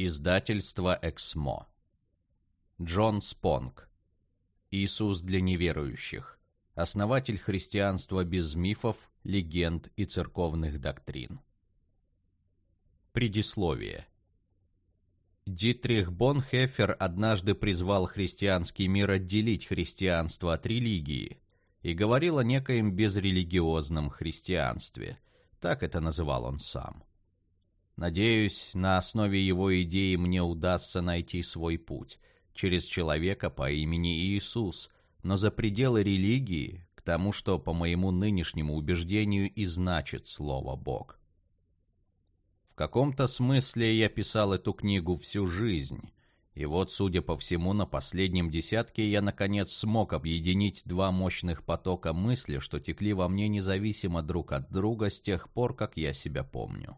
Издательство «Эксмо». Джон Спонг. Иисус для неверующих. Основатель христианства без мифов, легенд и церковных доктрин. Предисловие. Дитрих Бонхефер однажды призвал христианский мир отделить христианство от религии и говорил о некоем безрелигиозном христианстве. Так это называл он сам. Надеюсь, на основе его идеи мне удастся найти свой путь через человека по имени Иисус, но за пределы религии, к тому, что по моему нынешнему убеждению и значит слово «Бог». В каком-то смысле я писал эту книгу всю жизнь, и вот, судя по всему, на последнем десятке я, наконец, смог объединить два мощных потока мысли, что текли во мне независимо друг от друга с тех пор, как я себя помню.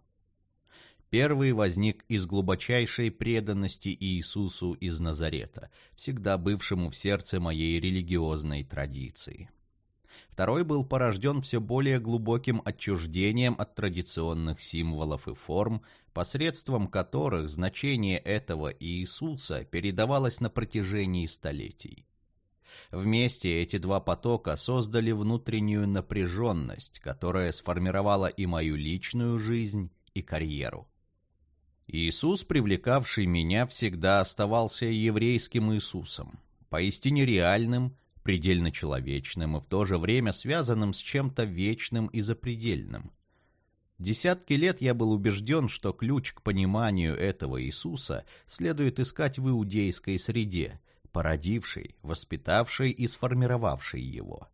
Первый возник из глубочайшей преданности Иисусу из Назарета, всегда бывшему в сердце моей религиозной традиции. Второй был порожден все более глубоким отчуждением от традиционных символов и форм, посредством которых значение этого Иисуса передавалось на протяжении столетий. Вместе эти два потока создали внутреннюю напряженность, которая сформировала и мою личную жизнь, и карьеру. Иисус, привлекавший меня, всегда оставался еврейским Иисусом, поистине реальным, предельно человечным и в то же время связанным с чем-то вечным и запредельным. Десятки лет я был убежден, что ключ к пониманию этого Иисуса следует искать в иудейской среде, породившей, воспитавшей и сформировавшей его.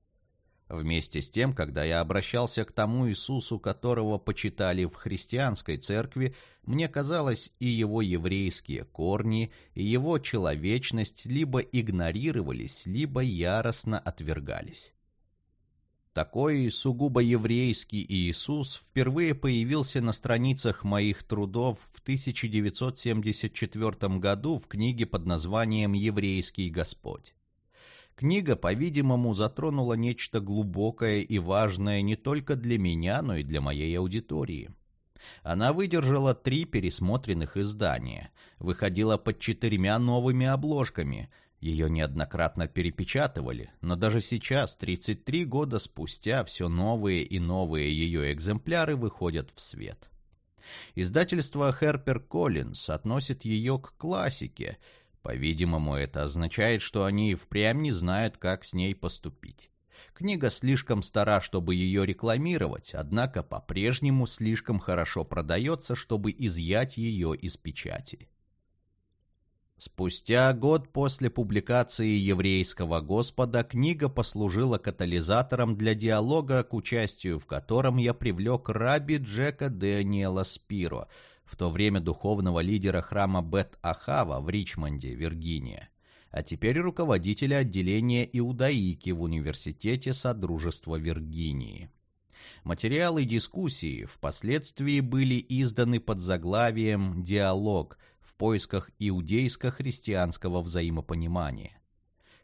Вместе с тем, когда я обращался к тому Иисусу, которого почитали в христианской церкви, мне казалось, и его еврейские корни, и его человечность либо игнорировались, либо яростно отвергались. Такой сугубо еврейский Иисус впервые появился на страницах моих трудов в 1974 году в книге под названием «Еврейский Господь». Книга, по-видимому, затронула нечто глубокое и важное не только для меня, но и для моей аудитории. Она выдержала три пересмотренных издания, выходила под четырьмя новыми обложками, ее неоднократно перепечатывали, но даже сейчас, 33 года спустя, все новые и новые ее экземпляры выходят в свет. Издательство Херпер Коллинс относит ее к классике – по-видимому, это означает, что они впрямь не знают, как с ней поступить. Книга слишком стара, чтобы ее рекламировать, однако по-прежнему слишком хорошо продается, чтобы изъять ее из печати. Спустя год после публикации «Еврейского Господа» книга послужила катализатором для диалога, к участию в котором я привлек раби Джека Дэниела Спиро – в то время духовного лидера храма Бет-Ахава в Ричмонде, Виргиния, а теперь руководителя отделения иудаики в Университете Содружества Виргинии. Материалы дискуссии впоследствии были изданы под заглавием «Диалог» в поисках иудейско-христианского взаимопонимания.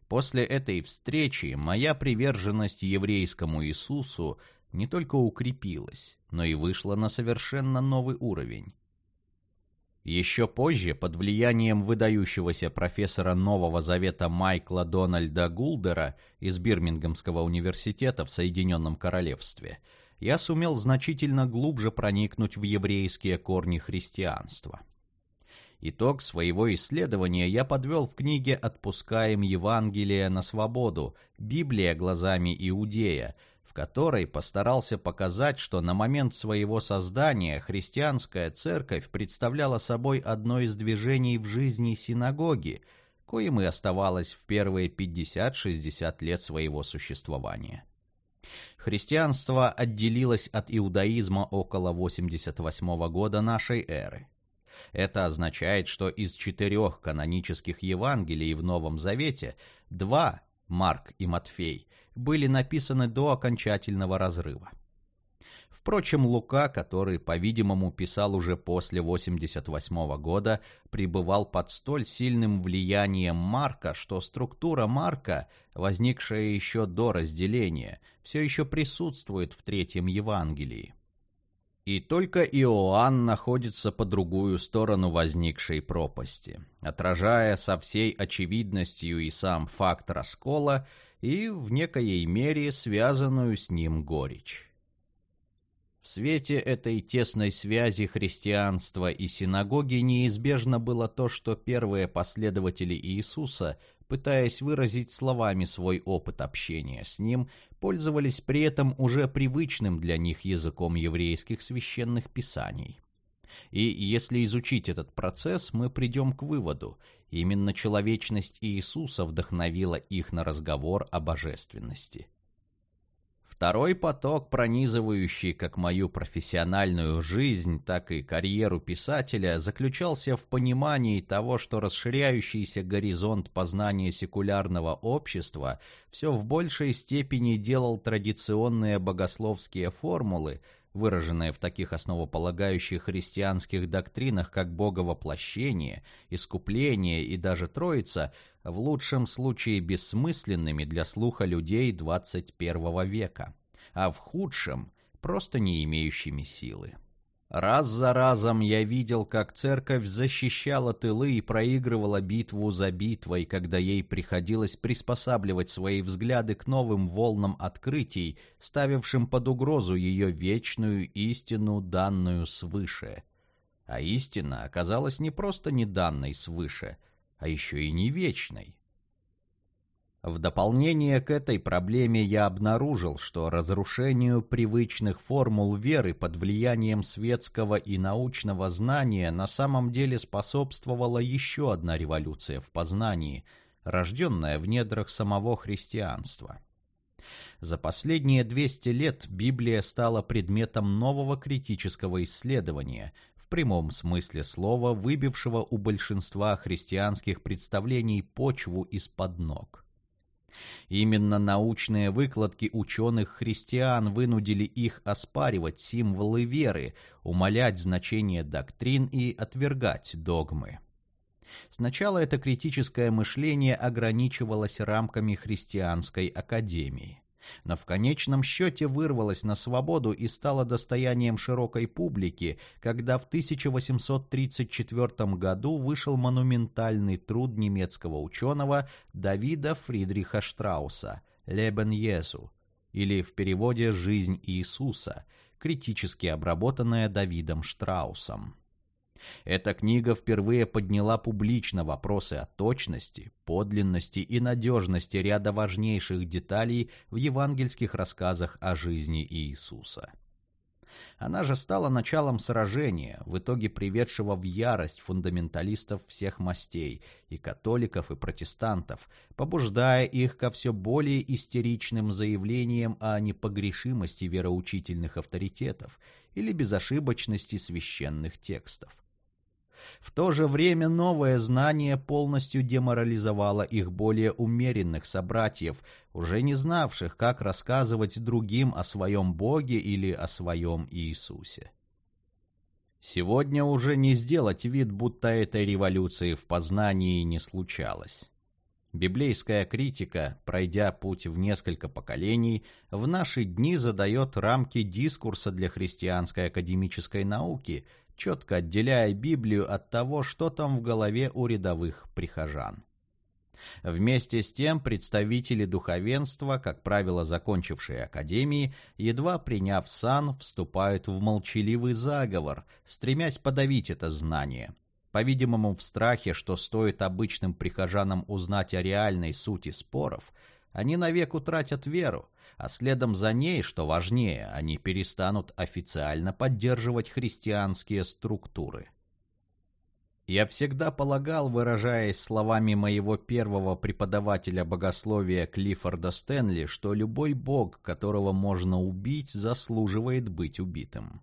После этой встречи моя приверженность еврейскому Иисусу не только укрепилась, но и вышла на совершенно новый уровень. Еще позже, под влиянием выдающегося профессора Нового Завета Майкла Дональда Гулдера из Бирмингемского университета в Соединенном Королевстве, я сумел значительно глубже проникнуть в еврейские корни христианства. Итог своего исследования я подвел в книге «Отпускаем Евангелие на свободу. Библия глазами Иудея», в которой постарался показать, что на момент своего создания христианская церковь представляла собой одно из движений в жизни синагоги, коим и оставалось в первые 50-60 лет своего существования. Христианство отделилось от иудаизма около 88 года нашей эры. Это означает, что из четырех канонических Евангелий в Новом Завете два, Марк и Матфей, были написаны до окончательного разрыва. Впрочем, Лука, который, по-видимому, писал уже после 88 года, пребывал под столь сильным влиянием Марка, что структура Марка, возникшая еще до разделения, все еще присутствует в Третьем Евангелии. И только Иоанн находится по другую сторону возникшей пропасти, отражая со всей очевидностью и сам факт раскола, и в некоей мере связанную с ним горечь. В свете этой тесной связи христианства и синагоги неизбежно было то, что первые последователи Иисуса, пытаясь выразить словами свой опыт общения с Ним, пользовались при этом уже привычным для них языком еврейских священных писаний. И если изучить этот процесс, мы придем к выводу, именно человечность Иисуса вдохновила их на разговор о божественности. Второй поток, пронизывающий как мою профессиональную жизнь, так и карьеру писателя, заключался в понимании того, что расширяющийся горизонт познания секулярного общества все в большей степени делал традиционные богословские формулы, выраженные в таких основополагающих христианских доктринах, как боговоплощение, искупление и даже Троица, в лучшем случае бессмысленными для слуха людей 21 века, а в худшем – просто не имеющими силы. Раз за разом я видел, как церковь защищала тылы и проигрывала битву за битвой, когда ей приходилось приспосабливать свои взгляды к новым волнам открытий, ставившим под угрозу ее вечную истину, данную свыше. А истина оказалась не просто не данной свыше – а еще и не вечной. В дополнение к этой проблеме я обнаружил, что разрушению привычных формул веры под влиянием светского и научного знания на самом деле способствовала еще одна революция в познании, рожденная в недрах самого христианства. За последние 200 лет Библия стала предметом нового критического исследования, прямом смысле слова, выбившего у большинства христианских представлений почву из-под ног. Именно научные выкладки ученых-христиан вынудили их оспаривать символы веры, умалять значение доктрин и отвергать догмы. Сначала это критическое мышление ограничивалось рамками христианской академии но в конечном счете вырвалась на свободу и стала достоянием широкой публики, когда в 1834 году вышел монументальный труд немецкого ученого Давида Фридриха Штрауса «Лебен Езу» или в переводе «Жизнь Иисуса», критически обработанная Давидом Штраусом. Эта книга впервые подняла публично вопросы о точности, подлинности и надежности ряда важнейших деталей в евангельских рассказах о жизни Иисуса. Она же стала началом сражения, в итоге приведшего в ярость фундаменталистов всех мастей, и католиков, и протестантов, побуждая их ко все более истеричным заявлениям о непогрешимости вероучительных авторитетов или безошибочности священных текстов. В то же время новое знание полностью деморализовало их более умеренных собратьев, уже не знавших, как рассказывать другим о своем Боге или о своем Иисусе. Сегодня уже не сделать вид, будто этой революции в познании не случалось. Библейская критика, пройдя путь в несколько поколений, в наши дни задает рамки дискурса для христианской академической науки – четко отделяя Библию от того, что там в голове у рядовых прихожан. Вместе с тем представители духовенства, как правило закончившие академии, едва приняв сан, вступают в молчаливый заговор, стремясь подавить это знание. По-видимому, в страхе, что стоит обычным прихожанам узнать о реальной сути споров, они навек утратят веру, а следом за ней, что важнее, они перестанут официально поддерживать христианские структуры. Я всегда полагал, выражаясь словами моего первого преподавателя богословия Клиффорда Стэнли, что любой бог, которого можно убить, заслуживает быть убитым.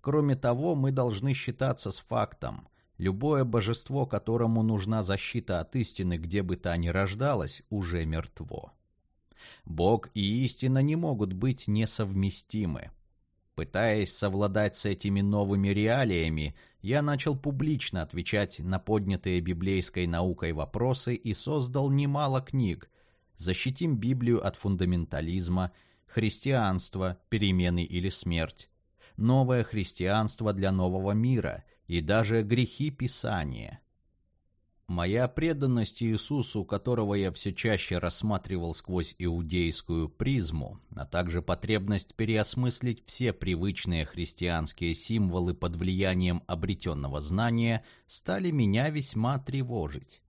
Кроме того, мы должны считаться с фактом. Любое божество, которому нужна защита от истины, где бы та ни рождалось, уже мертво. Бог и истина не могут быть несовместимы. Пытаясь совладать с этими новыми реалиями, я начал публично отвечать на поднятые библейской наукой вопросы и создал немало книг «Защитим Библию от фундаментализма», «Христианство. Перемены или смерть», новое христианство для нового мира и даже грехи Писания. Моя преданность Иисусу, которого я все чаще рассматривал сквозь иудейскую призму, а также потребность переосмыслить все привычные христианские символы под влиянием обретенного знания, стали меня весьма тревожить.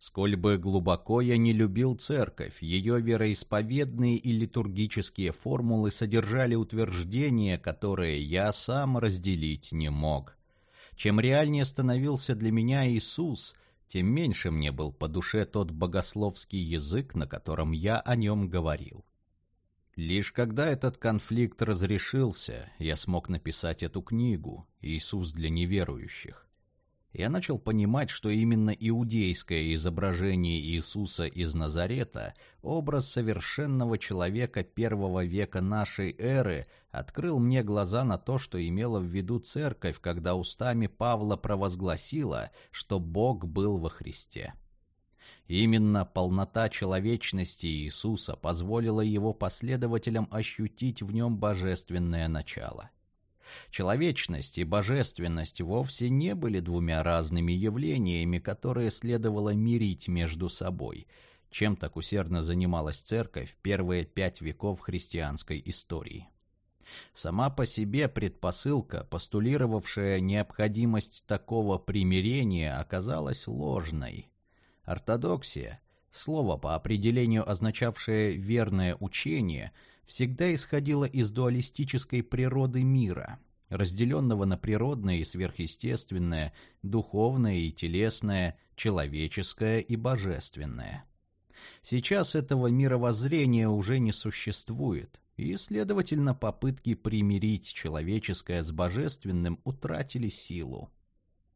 Сколь бы глубоко я не любил церковь, ее вероисповедные и литургические формулы содержали утверждения, которые я сам разделить не мог. Чем реальнее становился для меня Иисус, тем меньше мне был по душе тот богословский язык, на котором я о нем говорил. Лишь когда этот конфликт разрешился, я смог написать эту книгу «Иисус для неверующих» я начал понимать, что именно иудейское изображение Иисуса из Назарета, образ совершенного человека первого века нашей эры, открыл мне глаза на то, что имела в виду церковь, когда устами Павла провозгласила, что Бог был во Христе. Именно полнота человечности Иисуса позволила его последователям ощутить в нем божественное начало – Человечность и божественность вовсе не были двумя разными явлениями, которые следовало мирить между собой, чем так усердно занималась церковь первые пять веков христианской истории. Сама по себе предпосылка, постулировавшая необходимость такого примирения, оказалась ложной. Ортодоксия, слово по определению означавшее «верное учение», всегда исходила из дуалистической природы мира, разделенного на природное и сверхъестественное, духовное и телесное, человеческое и божественное. Сейчас этого мировоззрения уже не существует, и, следовательно, попытки примирить человеческое с божественным утратили силу.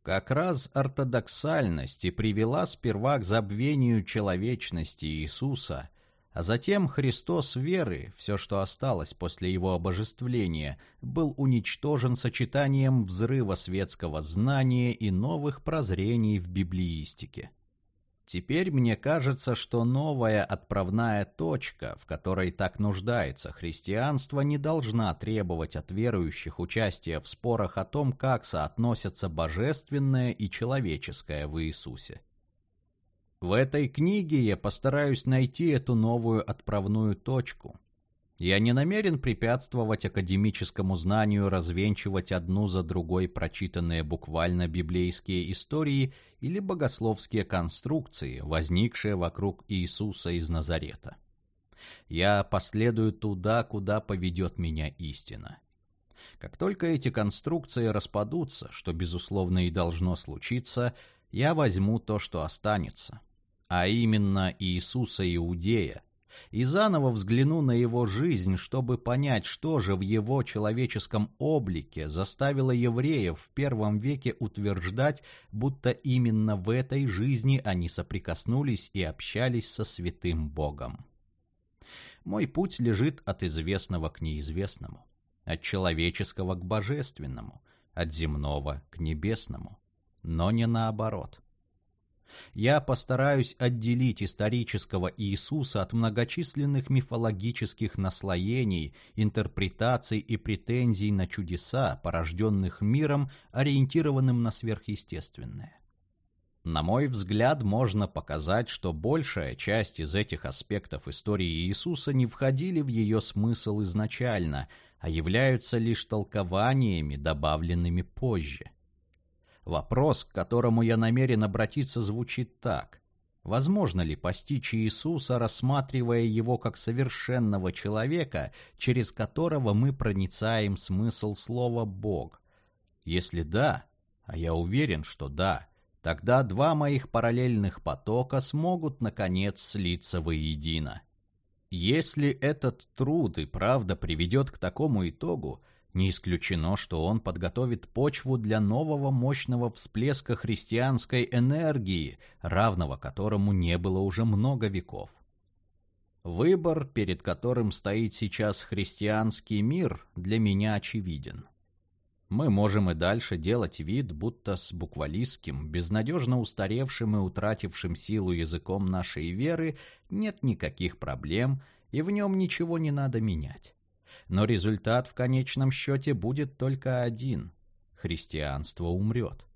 Как раз ортодоксальность и привела сперва к забвению человечности Иисуса, а затем Христос веры, все, что осталось после его обожествления, был уничтожен сочетанием взрыва светского знания и новых прозрений в библиистике. Теперь мне кажется, что новая отправная точка, в которой так нуждается христианство, не должна требовать от верующих участия в спорах о том, как соотносятся божественное и человеческое в Иисусе. В этой книге я постараюсь найти эту новую отправную точку. Я не намерен препятствовать академическому знанию развенчивать одну за другой прочитанные буквально библейские истории или богословские конструкции, возникшие вокруг Иисуса из Назарета. Я последую туда, куда поведет меня истина. Как только эти конструкции распадутся, что, безусловно, и должно случиться, я возьму то, что останется – а именно Иисуса Иудея, и заново взгляну на его жизнь, чтобы понять, что же в его человеческом облике заставило евреев в первом веке утверждать, будто именно в этой жизни они соприкоснулись и общались со святым Богом. Мой путь лежит от известного к неизвестному, от человеческого к божественному, от земного к небесному, но не наоборот. Я постараюсь отделить исторического Иисуса от многочисленных мифологических наслоений, интерпретаций и претензий на чудеса, порожденных миром, ориентированным на сверхъестественное. На мой взгляд, можно показать, что большая часть из этих аспектов истории Иисуса не входили в ее смысл изначально, а являются лишь толкованиями, добавленными позже. Вопрос, к которому я намерен обратиться, звучит так. Возможно ли постичь Иисуса, рассматривая его как совершенного человека, через которого мы проницаем смысл слова «Бог»? Если да, а я уверен, что да, тогда два моих параллельных потока смогут, наконец, слиться воедино. Если этот труд и правда приведет к такому итогу, не исключено, что он подготовит почву для нового мощного всплеска христианской энергии, равного которому не было уже много веков. Выбор, перед которым стоит сейчас христианский мир, для меня очевиден. Мы можем и дальше делать вид, будто с буквалистским, безнадежно устаревшим и утратившим силу языком нашей веры нет никаких проблем, и в нем ничего не надо менять. Но результат в конечном счете будет только один – христианство умрет.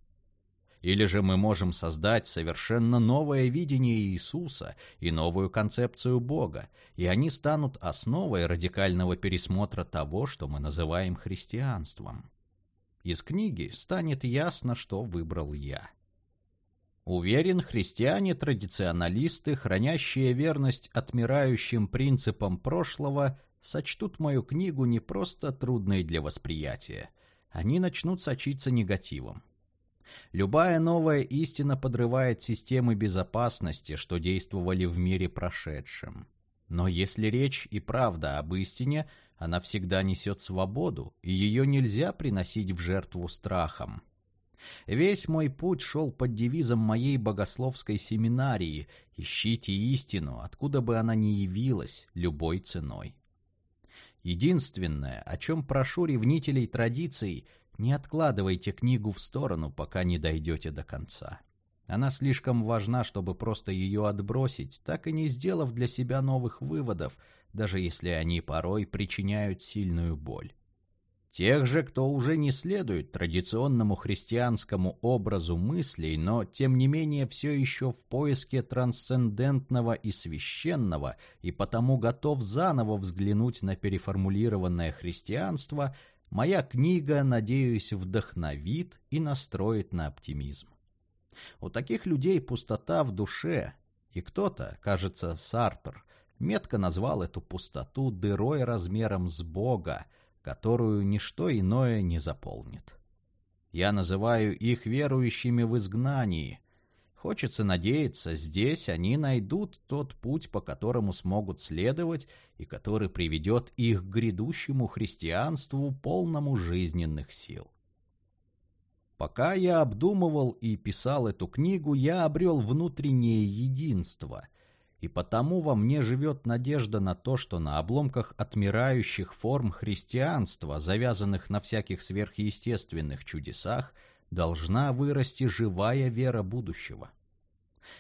Или же мы можем создать совершенно новое видение Иисуса и новую концепцию Бога, и они станут основой радикального пересмотра того, что мы называем христианством. Из книги станет ясно, что выбрал я. Уверен, христиане-традиционалисты, хранящие верность отмирающим принципам прошлого, сочтут мою книгу не просто трудной для восприятия. Они начнут сочиться негативом. Любая новая истина подрывает системы безопасности, что действовали в мире прошедшем. Но если речь и правда об истине, она всегда несет свободу, и ее нельзя приносить в жертву страхом. Весь мой путь шел под девизом моей богословской семинарии «Ищите истину, откуда бы она ни явилась, любой ценой». Единственное, о чем прошу ревнителей традиций, не откладывайте книгу в сторону, пока не дойдете до конца. Она слишком важна, чтобы просто ее отбросить, так и не сделав для себя новых выводов, даже если они порой причиняют сильную боль. Тех же, кто уже не следует традиционному христианскому образу мыслей, но тем не менее все еще в поиске трансцендентного и священного, и потому готов заново взглянуть на переформулированное христианство, Моя книга, надеюсь, вдохновит и настроит на оптимизм. У таких людей пустота в душе, и кто-то, кажется, Сартр, метко назвал эту пустоту дырой размером с Бога, которую ничто иное не заполнит. Я называю их верующими в изгнании, Хочется надеяться, здесь они найдут тот путь, по которому смогут следовать и который приведет их к грядущему христианству, полному жизненных сил. Пока я обдумывал и писал эту книгу, я обрел внутреннее единство, и потому во мне живет надежда на то, что на обломках отмирающих форм христианства, завязанных на всяких сверхъестественных чудесах – должна вырасти живая вера будущего.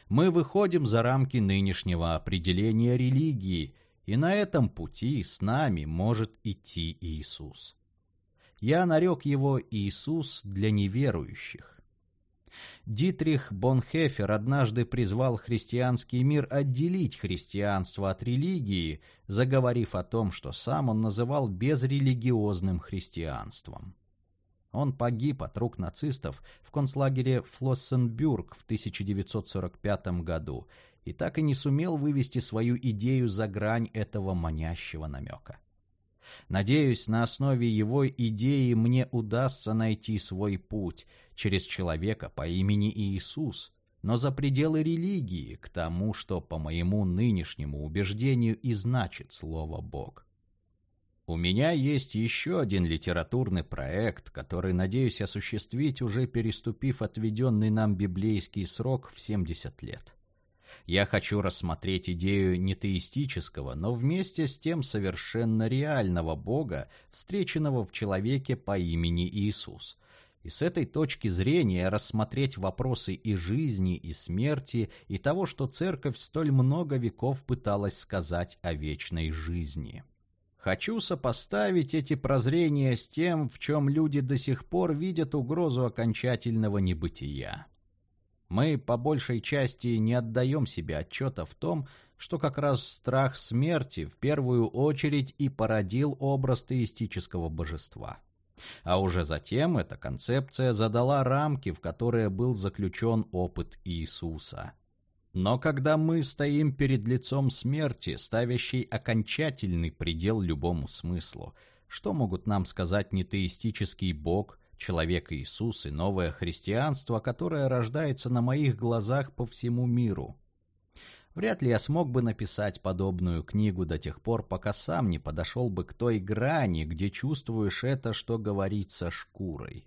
Мы выходим за рамки нынешнего определения религии, и на этом пути с нами может идти Иисус. Я нарек его Иисус для неверующих. Дитрих Бонхефер однажды призвал христианский мир отделить христианство от религии, заговорив о том, что сам он называл безрелигиозным христианством. Он погиб от рук нацистов в концлагере Флоссенбюрг в 1945 году и так и не сумел вывести свою идею за грань этого манящего намека. Надеюсь, на основе его идеи мне удастся найти свой путь через человека по имени Иисус, но за пределы религии, к тому, что, по моему нынешнему убеждению, и значит слово «Бог». У меня есть еще один литературный проект, который надеюсь осуществить, уже переступив отведенный нам библейский срок в 70 лет. Я хочу рассмотреть идею не теистического, но вместе с тем совершенно реального Бога, встреченного в человеке по имени Иисус. И с этой точки зрения рассмотреть вопросы и жизни, и смерти, и того, что Церковь столь много веков пыталась сказать о вечной жизни. Хочу сопоставить эти прозрения с тем, в чем люди до сих пор видят угрозу окончательного небытия. Мы по большей части не отдаем себе отчета в том, что как раз страх смерти в первую очередь и породил образ теистического божества. А уже затем эта концепция задала рамки, в которые был заключен опыт Иисуса. Но когда мы стоим перед лицом смерти, ставящей окончательный предел любому смыслу, что могут нам сказать нетеистический Бог, человек Иисус и новое христианство, которое рождается на моих глазах по всему миру? Вряд ли я смог бы написать подобную книгу до тех пор, пока сам не подошел бы к той грани, где чувствуешь это, что говорится шкурой.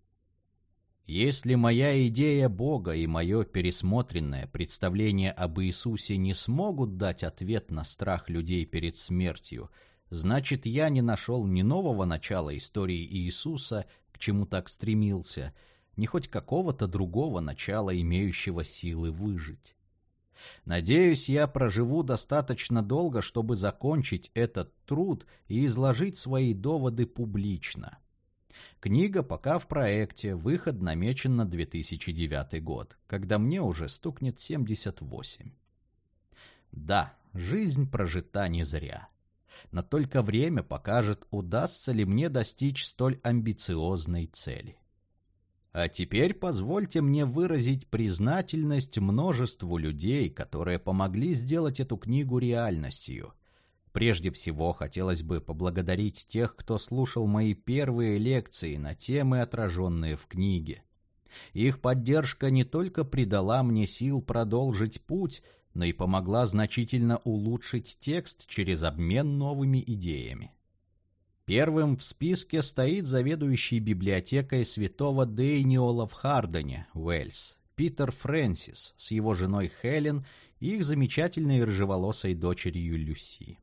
Если моя идея Бога и мое пересмотренное представление об Иисусе не смогут дать ответ на страх людей перед смертью, значит, я не нашел ни нового начала истории Иисуса, чему так стремился, ни хоть какого-то другого начала, имеющего силы выжить. Надеюсь, я проживу достаточно долго, чтобы закончить этот труд и изложить свои доводы публично. Книга пока в проекте, выход намечен на 2009 год, когда мне уже стукнет 78. Да, жизнь прожита не зря. Но только время покажет, удастся ли мне достичь столь амбициозной цели. А теперь позвольте мне выразить признательность множеству людей, которые помогли сделать эту книгу реальностью. Прежде всего, хотелось бы поблагодарить тех, кто слушал мои первые лекции на темы, отраженные в книге. Их поддержка не только придала мне сил продолжить путь, но и помогла значительно улучшить текст через обмен новыми идеями. Первым в списке стоит заведующий библиотекой святого Дейниола в Хардене, Уэльс, Питер Фрэнсис с его женой Хелен и их замечательной рыжеволосой дочерью Люси.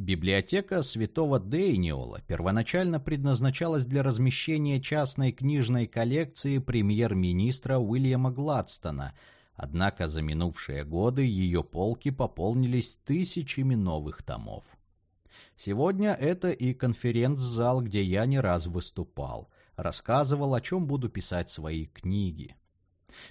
Библиотека святого Дейниола первоначально предназначалась для размещения частной книжной коллекции премьер-министра Уильяма Гладстона, однако за минувшие годы ее полки пополнились тысячами новых томов. Сегодня это и конференц-зал, где я не раз выступал, рассказывал, о чем буду писать свои книги.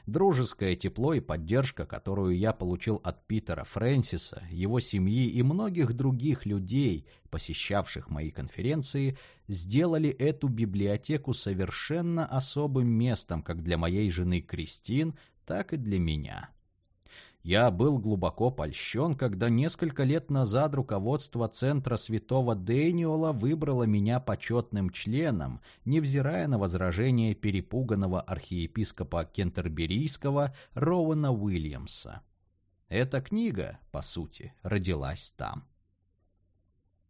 Дружеское тепло и поддержка, которую я получил от Питера Фрэнсиса, его семьи и многих других людей, посещавших мои конференции, сделали эту библиотеку совершенно особым местом как для моей жены Кристин, так и для меня. Я был глубоко польщен, когда несколько лет назад руководство Центра Святого Дэниола выбрало меня почетным членом, невзирая на возражения перепуганного архиепископа Кентерберийского Роуэна Уильямса. Эта книга, по сути, родилась там.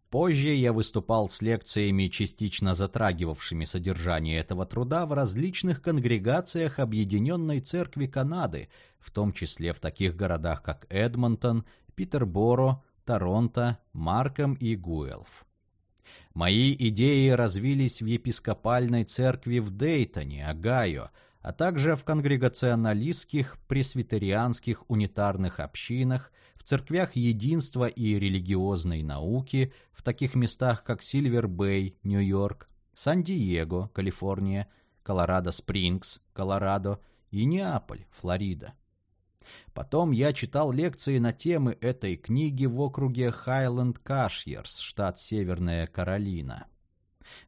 Позже я выступал с лекциями, частично затрагивавшими содержание этого труда в различных конгрегациях Объединенной Церкви Канады, в том числе в таких городах, как Эдмонтон, Питерборо, Торонто, Марком и Гуэлф. Мои идеи развились в епископальной церкви в Дейтоне, Огайо, а также в конгрегационалистских, пресвитерианских унитарных общинах, церквях единства и религиозной науки в таких местах, как Сильвер-Бэй, Нью-Йорк, Сан-Диего, Калифорния, Колорадо-Спрингс, Колорадо и Неаполь, Флорида. Потом я читал лекции на темы этой книги в округе Хайленд-Кашьерс, штат Северная Каролина.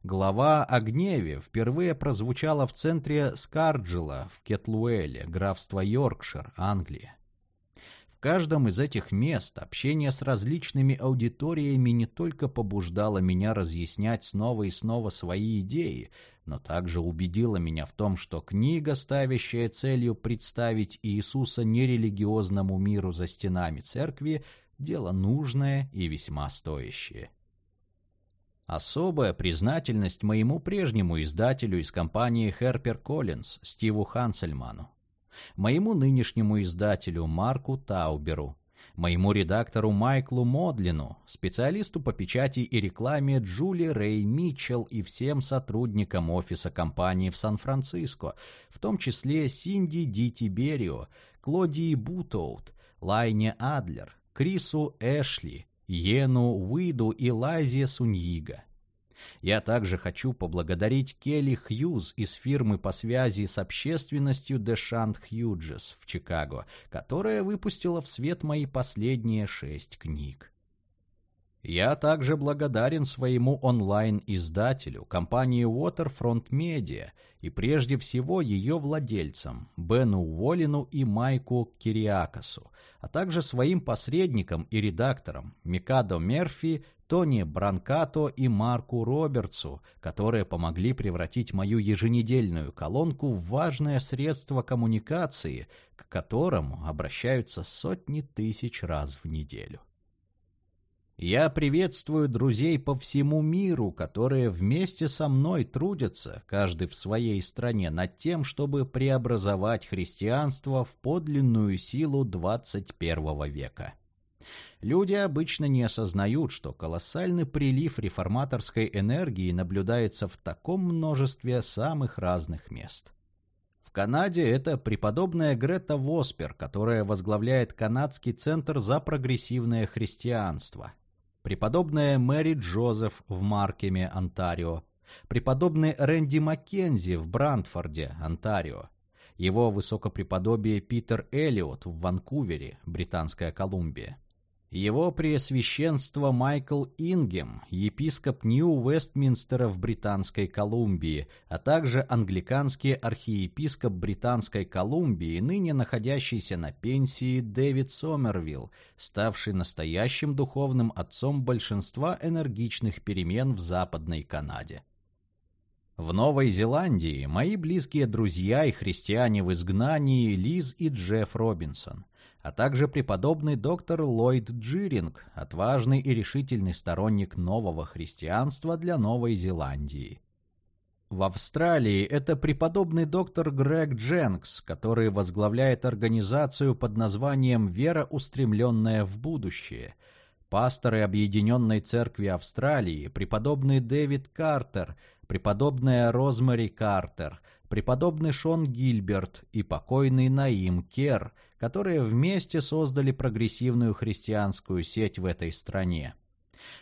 Глава о гневе впервые прозвучала в центре Скарджела в Кетлуэле, графство Йоркшир, Англия каждом из этих мест общение с различными аудиториями не только побуждало меня разъяснять снова и снова свои идеи, но также убедило меня в том, что книга, ставящая целью представить Иисуса нерелигиозному миру за стенами церкви, дело нужное и весьма стоящее. Особая признательность моему прежнему издателю из компании Herper Collins Стиву Хансельману моему нынешнему издателю Марку Тауберу, моему редактору Майклу Модлину, специалисту по печати и рекламе Джули Рэй Митчелл и всем сотрудникам офиса компании в Сан-Франциско, в том числе Синди Ди Тиберио, Клодии Бутоут, Лайне Адлер, Крису Эшли, Йену Уиду и Лайзе Суньига. Я также хочу поблагодарить Келли Хьюз из фирмы по связи с общественностью Дешант Хьюджес в Чикаго, которая выпустила в свет мои последние шесть книг. Я также благодарен своему онлайн-издателю, компании Waterfront Media, и прежде всего ее владельцам, Бену Уоллину и Майку Кириакасу, а также своим посредникам и редакторам, Микадо Мерфи, Тони Бранкато и Марку Робертсу, которые помогли превратить мою еженедельную колонку в важное средство коммуникации, к которому обращаются сотни тысяч раз в неделю. Я приветствую друзей по всему миру, которые вместе со мной трудятся, каждый в своей стране, над тем, чтобы преобразовать христианство в подлинную силу 21 века. Люди обычно не осознают, что колоссальный прилив реформаторской энергии наблюдается в таком множестве самых разных мест. В Канаде это преподобная Грета Воспер, которая возглавляет Канадский центр за прогрессивное христианство. Преподобная Мэри Джозеф в Маркеме, Онтарио. Преподобный Рэнди Маккензи в Брантфорде, Онтарио. Его высокопреподобие Питер Эллиот в Ванкувере, Британская Колумбия. Его Преосвященство Майкл Ингем, епископ Нью-Вестминстера в Британской Колумбии, а также англиканский архиепископ Британской Колумбии, ныне находящийся на пенсии Дэвид Сомервилл, ставший настоящим духовным отцом большинства энергичных перемен в Западной Канаде. В Новой Зеландии мои близкие друзья и христиане в изгнании Лиз и Джефф Робинсон а также преподобный доктор Ллойд Джиринг, отважный и решительный сторонник нового христианства для Новой Зеландии. В Австралии это преподобный доктор Грег Дженкс, который возглавляет организацию под названием «Вера, устремленная в будущее», пасторы Объединенной Церкви Австралии, преподобный Дэвид Картер, преподобная Розмари Картер, преподобный Шон Гильберт и покойный Наим Кер – которые вместе создали прогрессивную христианскую сеть в этой стране.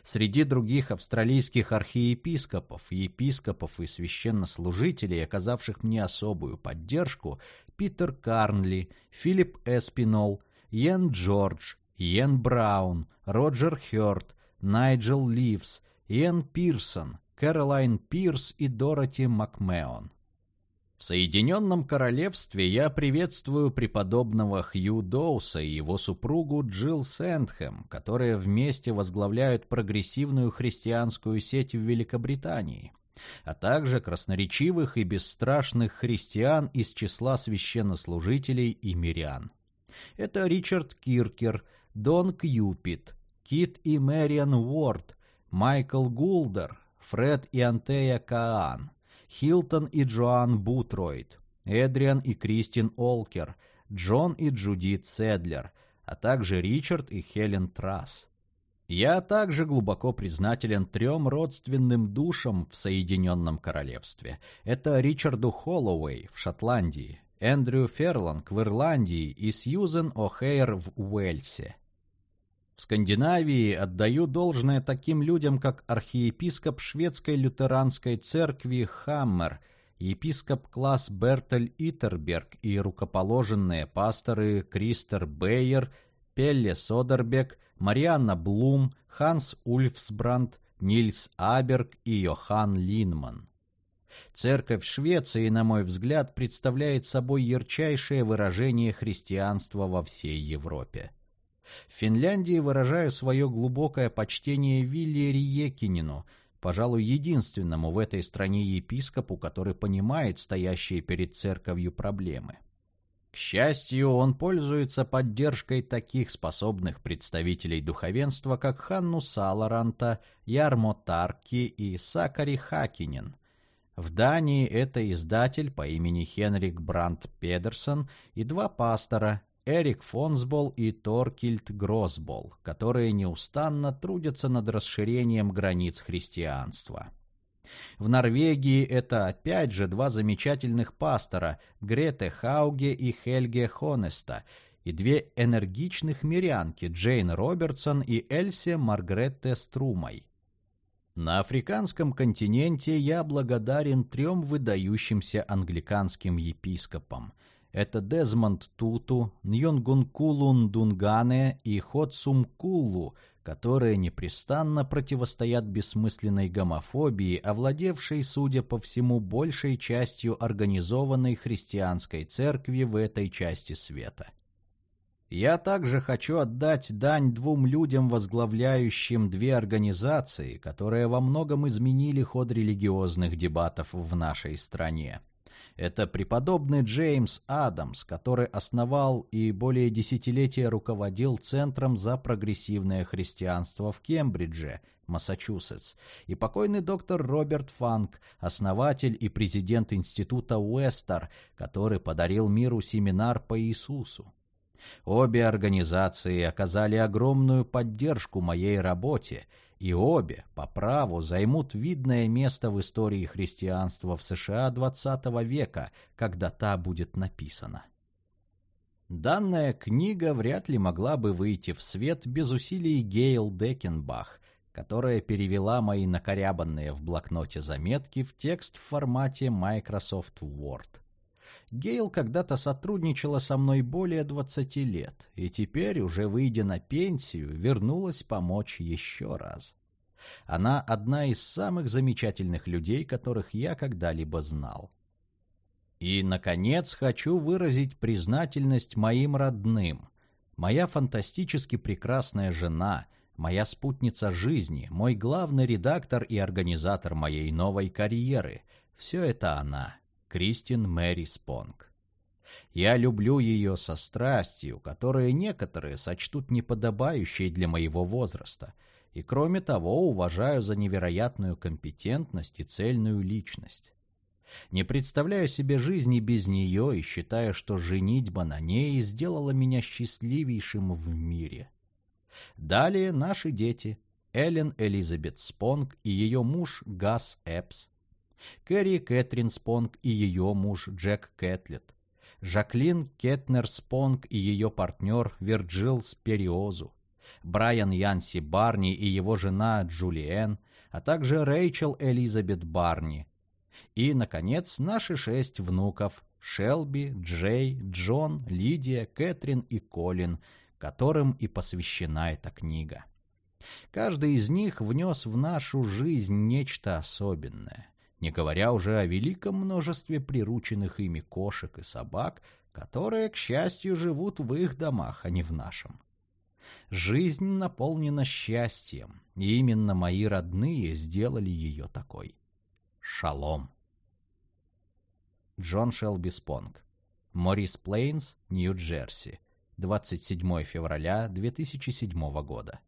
Среди других австралийских архиепископов, епископов и священнослужителей, оказавших мне особую поддержку, Питер Карнли, Филипп Эспинол, Йен Джордж, Йен Браун, Роджер Хёрд, Найджел Ливс, Йен Пирсон, Кэролайн Пирс и Дороти Макмеон. В Соединенном Королевстве я приветствую преподобного Хью Доуса и его супругу Джилл Сэндхэм, которые вместе возглавляют прогрессивную христианскую сеть в Великобритании, а также красноречивых и бесстрашных христиан из числа священнослужителей и мирян. Это Ричард Киркер, Дон Кьюпит, Кит и Мэриан Уорд, Майкл Гулдер, Фред и Антея Каан – Хилтон и Джоан Бутройд, Эдриан и Кристин Олкер, Джон и Джудит Седлер, а также Ричард и Хелен Трасс. Я также глубоко признателен трем родственным душам в Соединенном Королевстве. Это Ричарду Холлоуэй в Шотландии, Эндрю Ферланг в Ирландии и Сьюзен О'Хейр в Уэльсе. В Скандинавии отдаю должное таким людям, как архиепископ шведской лютеранской церкви Хаммер, епископ Класс Бертель Итерберг и рукоположенные пасторы Кристер Бейер, Пелле Содербек, Марианна Блум, Ханс Ульфсбранд, Нильс Аберг и Йохан Линман. Церковь Швеции, на мой взгляд, представляет собой ярчайшее выражение христианства во всей Европе. В Финляндии выражаю свое глубокое почтение Вилли Риекинину, пожалуй, единственному в этой стране епископу, который понимает стоящие перед церковью проблемы. К счастью, он пользуется поддержкой таких способных представителей духовенства, как Ханну Саларанта, Ярмо Тарки и Сакари Хакинен. В Дании это издатель по имени Хенрик Брандт Педерсон и два пастора Эрик Фонсбол и Торкильд Гросбол, которые неустанно трудятся над расширением границ христианства. В Норвегии это опять же два замечательных пастора Грете Хауге и Хельге Хонеста и две энергичных мирянки Джейн Робертсон и Эльсе Маргретте Струмой. На африканском континенте я благодарен трем выдающимся англиканским епископам – это Дезмонд Туту, Ньонгункулун Дунгане и Ходсумкулу, которые непрестанно противостоят бессмысленной гомофобии, овладевшей, судя по всему, большей частью организованной христианской церкви в этой части света. Я также хочу отдать дань двум людям, возглавляющим две организации, которые во многом изменили ход религиозных дебатов в нашей стране. Это преподобный Джеймс Адамс, который основал и более десятилетия руководил Центром за прогрессивное христианство в Кембридже, Массачусетс, и покойный доктор Роберт Фанк, основатель и президент Института Уэстер, который подарил миру семинар по Иисусу. Обе организации оказали огромную поддержку моей работе, и обе, по праву, займут видное место в истории христианства в США XX века, когда та будет написана. Данная книга вряд ли могла бы выйти в свет без усилий Гейл Декенбах, которая перевела мои накорябанные в блокноте заметки в текст в формате Microsoft Word. Гейл когда-то сотрудничала со мной более 20 лет, и теперь, уже выйдя на пенсию, вернулась помочь еще раз. Она одна из самых замечательных людей, которых я когда-либо знал. И, наконец, хочу выразить признательность моим родным. Моя фантастически прекрасная жена, моя спутница жизни, мой главный редактор и организатор моей новой карьеры – все это она, Кристин Мэри Спонг. Я люблю ее со страстью, которую некоторые сочтут неподобающей для моего возраста, и, кроме того, уважаю за невероятную компетентность и цельную личность. Не представляю себе жизни без нее и считаю, что женитьба на ней сделала меня счастливейшим в мире. Далее наши дети. Эллен Элизабет Спонг и ее муж Гас Эпс. Кэрри Кэтрин Спонг и ее муж Джек Кэтлет. Жаклин Кетнер Спонг и ее партнер Вирджил Спериозу. Брайан Янси Барни и его жена Джулиэн, а также Рэйчел Элизабет Барни, и, наконец, наши шесть внуков – Шелби, Джей, Джон, Лидия, Кэтрин и Колин, которым и посвящена эта книга. Каждый из них внес в нашу жизнь нечто особенное, не говоря уже о великом множестве прирученных ими кошек и собак, которые, к счастью, живут в их домах, а не в нашем. Жизнь наполнена счастьем, и именно мои родные сделали ее такой. Шалом. Джон Шелби Спонг. Морис Плейнс, Нью-Джерси. 27 февраля 2007 года.